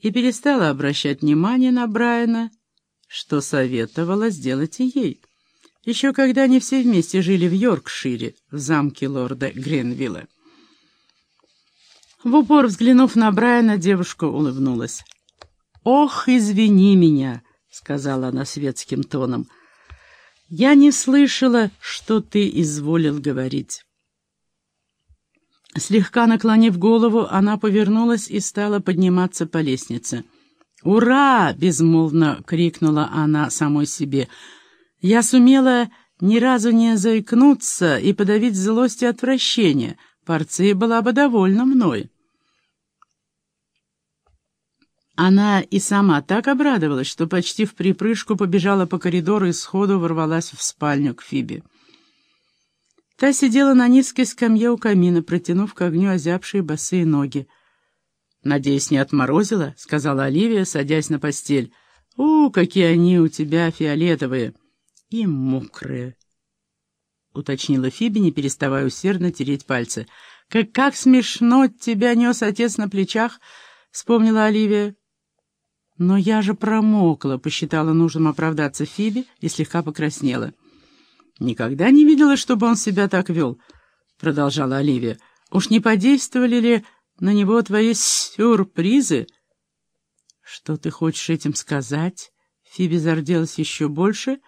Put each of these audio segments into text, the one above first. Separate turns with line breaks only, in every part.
и перестала обращать внимание на Брайана, что советовала сделать и ей. Еще когда они все вместе жили в Йоркшире, в замке лорда Гренвилла. В упор взглянув на Брайана, девушка улыбнулась. «Ох, извини меня!» — сказала она светским тоном. «Я не слышала, что ты изволил говорить». Слегка наклонив голову, она повернулась и стала подниматься по лестнице. «Ура!» — безмолвно крикнула она самой себе. «Я сумела ни разу не заикнуться и подавить злость и отвращение. Порция была бы довольна мной». Она и сама так обрадовалась, что почти в припрыжку побежала по коридору и сходу ворвалась в спальню к Фиби. Та сидела на низкой скамье у камина, протянув к огню озябшие босые ноги. «Надеюсь, не отморозила?» — сказала Оливия, садясь на постель. «У, какие они у тебя фиолетовые!» «И мокрые!» — уточнила Фиби, не переставая усердно тереть пальцы. «Как, как смешно тебя нес отец на плечах!» — вспомнила Оливия. «Но я же промокла», — посчитала нужным оправдаться Фиби и слегка покраснела. «Никогда не видела, чтобы он себя так вел», — продолжала Оливия. «Уж не подействовали ли на него твои сюрпризы?» «Что ты хочешь этим сказать?» Фиби зарделась еще больше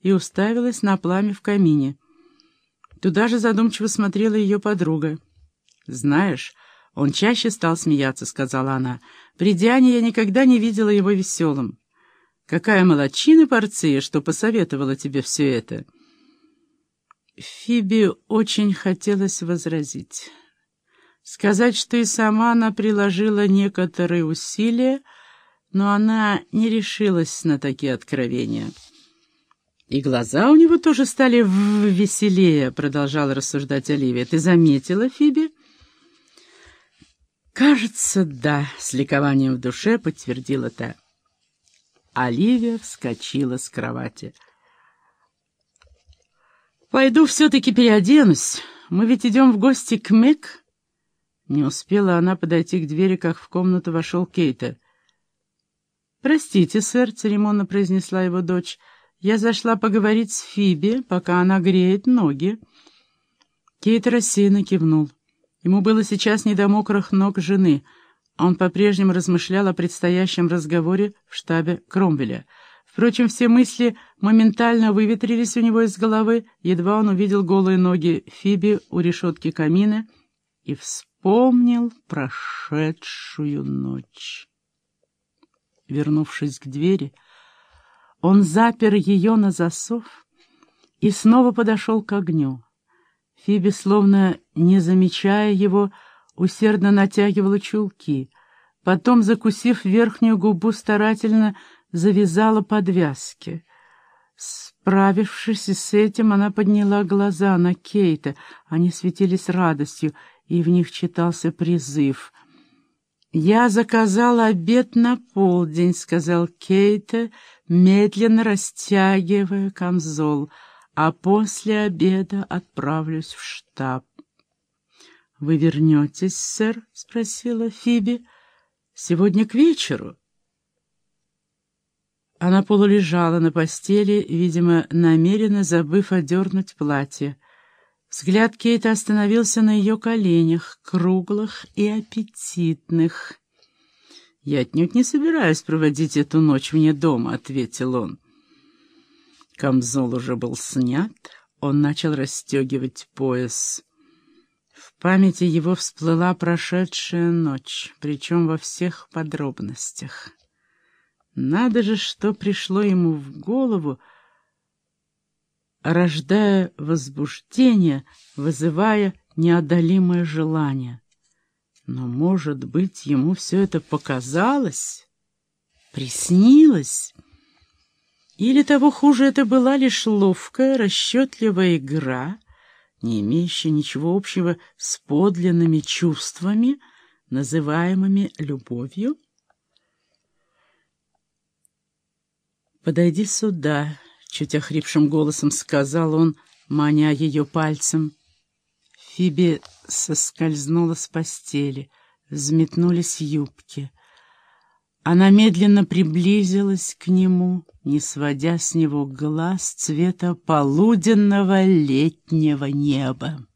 и уставилась на пламя в камине. Туда же задумчиво смотрела ее подруга. «Знаешь...» «Он чаще стал смеяться», — сказала она. «При Диане я никогда не видела его веселым. Какая молодчина, Порция, что посоветовала тебе все это». Фиби очень хотелось возразить. Сказать, что и сама она приложила некоторые усилия, но она не решилась на такие откровения. «И глаза у него тоже стали веселее», — продолжала рассуждать Оливия. «Ты заметила, Фиби?» «Кажется, да», — с ликованием в душе подтвердила та. Оливия вскочила с кровати. «Пойду все-таки переоденусь. Мы ведь идем в гости к Мэг». Не успела она подойти к двери, как в комнату вошел Кейта. «Простите, сэр», — церемонно произнесла его дочь, — «я зашла поговорить с Фиби, пока она греет ноги». Кейт рассеянно кивнул. Ему было сейчас не до мокрых ног жены. Он по-прежнему размышлял о предстоящем разговоре в штабе Кромвеля. Впрочем, все мысли моментально выветрились у него из головы, едва он увидел голые ноги Фиби у решетки камина и вспомнил прошедшую ночь. Вернувшись к двери, он запер ее на засов и снова подошел к огню. Фиби, словно не замечая его, усердно натягивала чулки. Потом, закусив верхнюю губу, старательно завязала подвязки. Справившись с этим, она подняла глаза на Кейта. Они светились радостью, и в них читался призыв. «Я заказала обед на полдень», — сказал Кейта, медленно растягивая камзол а после обеда отправлюсь в штаб. — Вы вернетесь, сэр? — спросила Фиби. — Сегодня к вечеру. Она полулежала на постели, видимо, намеренно забыв одернуть платье. Взгляд Кейта остановился на ее коленях, круглых и аппетитных. «Я отнюдь не собираюсь проводить эту ночь вне дома», — ответил он. Камзол уже был снят, он начал расстегивать пояс. В памяти его всплыла прошедшая ночь, причем во всех подробностях. Надо же, что пришло ему в голову, рождая возбуждение, вызывая неодолимое желание. Но, может быть, ему все это показалось, приснилось... Или того хуже, это была лишь ловкая, расчетливая игра, не имеющая ничего общего с подлинными чувствами, называемыми любовью? «Подойди сюда», — чуть охрипшим голосом сказал он, маня ее пальцем. Фиби соскользнула с постели, взметнулись юбки. Она медленно приблизилась к нему, не сводя с него глаз цвета полуденного летнего неба.